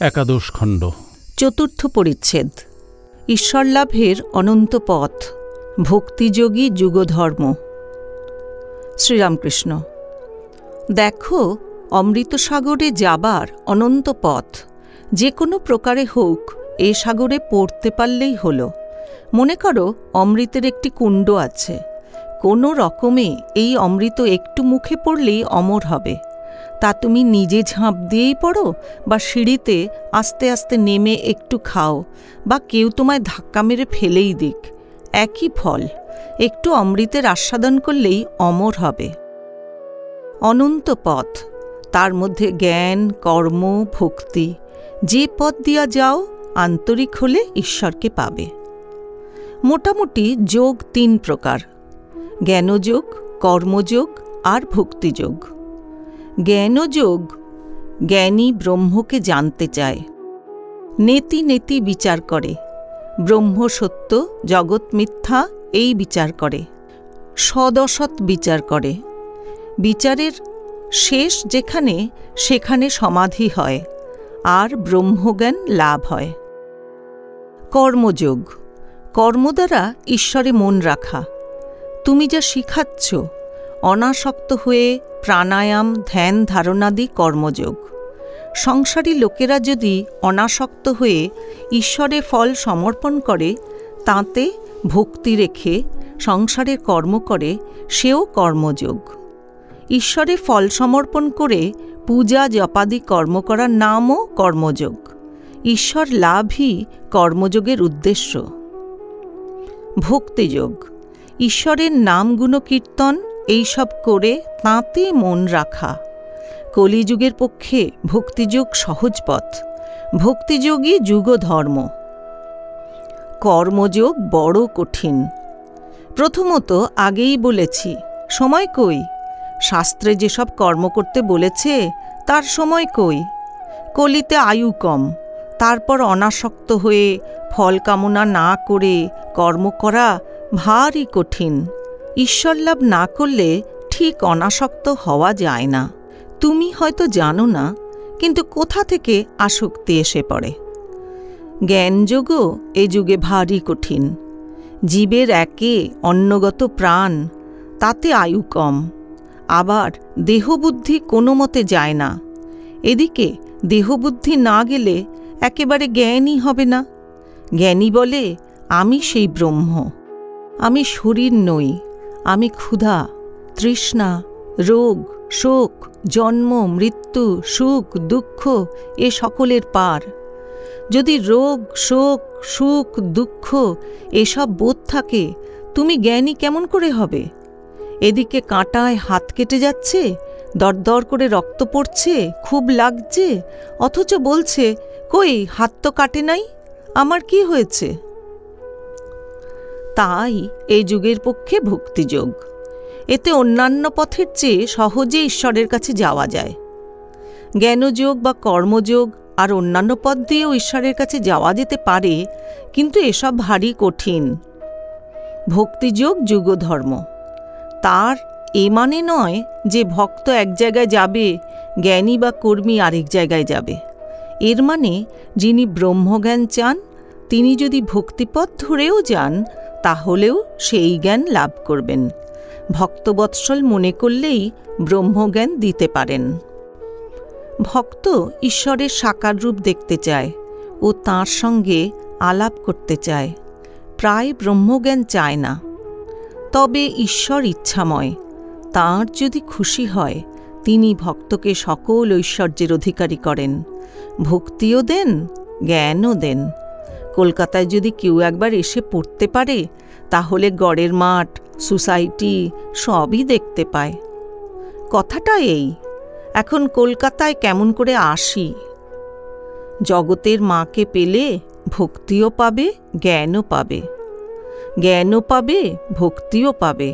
একাদশ খণ্ড। চতুর্থ পরিচ্ছেদ। ঈশ্বরলাভের অনন্ত পথ। ভক্তিযোগী যুগধর্ম। শ্রীরামকৃষ্ণ, দেখো অমৃত সাগরে যাবার অনন্ত পথ। যে কোনো প্রকারে হোক, এ সাগরে পড়তে পারলেই হল। মনে করো, অমৃতের একটি কুণ্ড আছে। কোনো রকমে এই অমৃত একটু মুখে পড়লেই অমর হবে। তা তুমি নিজে ঝাঁপ দিয়েই পড়ো বা সিঁড়িতে আস্তে আস্তে নেমে একটু খাও বা কেউ তোমায় ধাক্কা মেরে ফেলেই দিক। একই ফল। একটু অমৃতের আস্বাদন করলেই অমর হবে। অনন্ত পথ। তার মধ্যে জ্ঞান, কর্ম, ভক্তি। যে পথ দিয়া যাও, আন্তরিক হলে ঈশ্বরকে পাবে। মোটামুটি যোগ তিন প্রকার। জ্ঞানযোগ, কর্মযোগ আর ভক্তিযোগ। জ্ঞানযোগ জ্ঞানী ব্রহ্মকে জানতে চায়। নেতি নেতি বিচার করে। ব্রহ্ম সত্য, জগৎ মিথ্যা, এই বিচার করে। সদসৎ বিচার করে। বিচারের শেষ যেখানে, সেখানে সমাধি হয়। আর ব্রহ্মজ্ঞান লাভ হয়। কর্মযোগ। কর্ম দ্বারা ঈশ্বরে মন রাখা। তুমি যা শিখাচ্ছ অনাসক্ত হয়ে প্রাণায়াম, ধ্যান, ধারণাদি কর্মযোগ। সংসারী লোকেরা যদি অনাসক্ত হয়ে ঈশ্বরে ফল সমর্পণ করে, তাতে ভক্তি রেখে সংসারের কর্ম করে, সেও কর্মযোগ। ঈশ্বরে ফল সমর্পণ করে পূজা জপাদি কর্ম করার নামও কর্মযোগ। ঈশ্বর লাভই কর্মযোগের উদ্দেশ্য। ভক্তিযোগ। ঈশ্বরের নাম গুণকীর্তন এইসব করে তাঁতে মন রাখা। কলিযুগের পক্ষে ভক্তিযোগ সহজ পথ। ভক্তিযোগই যুগধর্ম। কর্মযোগ বড় কঠিন। প্রথমত আগেই বলেছি, সময় কই? শাস্ত্রে যেসব কর্ম করতে বলেছে, তার সময় কই? কলিতে আয়ু কম, তারপর অনাসক্ত হয়ে ফল কামনা না করে কর্ম করা ভারী কঠিন। ঈশ্বর লাভ না করলে ঠিক অনাসক্ত হওয়া যায় না। তুমি হয়তো জানো না, কিন্তু কোথা থেকে আসক্তি এসে পড়ে? জ্ঞানযোগও এ যুগে ভারী কঠিন। জীবের একে অন্নগত প্রাণ, তাতে আয়ু কম। আবার দেহবুদ্ধি কোনো মতে যায় না। এদিকে দেহবুদ্ধি না গেলে একেবারে জ্ঞানই হবে না। জ্ঞানী বলে, আমি সেই ব্রহ্ম। আমি শরীর নই। আমি ক্ষুধা, তৃষ্ণা, রোগ, শোক, জন্ম, মৃত্যু, সুখ, দুঃখ, এ সকলের পার। যদি রোগ, শোক, সুখ, দুঃখ এসব বোধ থাকে, তুমি জ্ঞানী কেমন করে হবে? এদিকে কাঁটায় হাত কেটে যাচ্ছে, দরদর করে রক্ত পড়ছে, খুব লাগছে, অথচ বলছে, কই, হাত তো কাটে নাই, আমার কি হয়েছে? তাই এই যুগের পক্ষে ভক্তিযোগ। এতে অন্যান্য পথের চেয়ে সহজে ঈশ্বরের কাছে যাওয়া যায়। জ্ঞানযোগ বা কর্মযোগ আর অন্যান্য পথ দিয়েও ঈশ্বরের কাছে যাওয়া যেতে পারে, কিন্তু এসব ভারী কঠিন। ভক্তিযোগ যুগধর্ম। তার এ মানে নয় যে ভক্ত এক জায়গায় যাবে, জ্ঞানী বা কর্মী আরেক জায়গায় যাবে। এর মানে যিনি ব্রহ্মজ্ঞান চান, তিনি যদি ভক্তিপথ ধরেও যান তাহলেও সেই জ্ঞান লাভ করবেন। ভক্তবৎসল মনে করলেই ব্রহ্মজ্ঞান দিতে পারেন। ভক্ত ঈশ্বরের সাকার রূপ দেখতে চায় ও তাঁর সঙ্গে আলাপ করতে চায়। প্রায় ব্রহ্মজ্ঞান চায় না। তবে ঈশ্বর ইচ্ছাময়। তাঁর যদি খুশি হয়, তিনি ভক্তকে সকল ঐশ্বর্যের অধিকারী করেন। ভক্তিও দেন, জ্ঞানও দেন। কলকাতায় যদি কেউ একবার এসে পড়তে পারে, তাহলে গড়ের মাঠ, সোসাইটি সবই দেখতে পায়। কথাটা এই, এখন কলকাতায় কেমন করে আসি? জগতের মাকে পেলে ভক্তিও পাবে, জ্ঞানও পাবে। জ্ঞানও পাবে, ভক্তিও পাবে।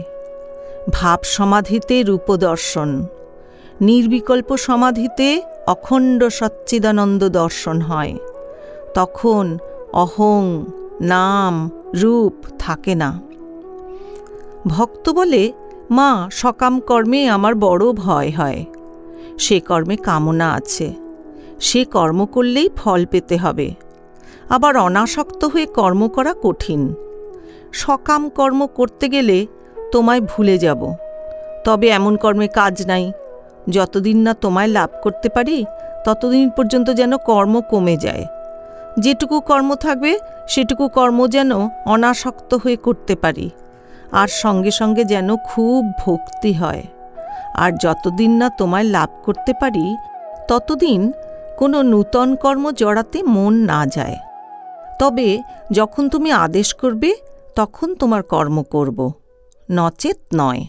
ভাব সমাধিতে রূপদর্শন। নির্বিকল্প সমাধিতে অখণ্ড সচ্চিদানন্দ দর্শন হয়। তখন অহং, নাম, রূপ থাকে না। ভক্ত বলে, মা, সকাম কর্মে আমার বড় ভয় হয়। সে কর্মে কামনা আছে। সে কর্ম করলেই ফল পেতে হবে। আবার অনাসক্ত হয়ে কর্ম করা কঠিন। সকাম কর্ম করতে গেলে তোমায় ভুলে যাব। তবে এমন কর্মে কাজ নাই। যতদিন না তোমায় লাভ করতে পারি, ততদিন পর্যন্ত যেন কর্ম কমে যায়। যেটুকু কর্ম থাকবে, সেটুকু কর্ম যেন অনাসক্ত হয়ে করতে পারি। আর সঙ্গে সঙ্গে যেন খুব ভক্তি হয়। আর যতদিন না তোমায় লাভ করতে পারি, ততদিন কোনো নূতন কর্ম জড়াতে মন না যায়। তবে যখন তুমি আদেশ করবে, তখন তোমার কর্ম করব। নচেত নয়।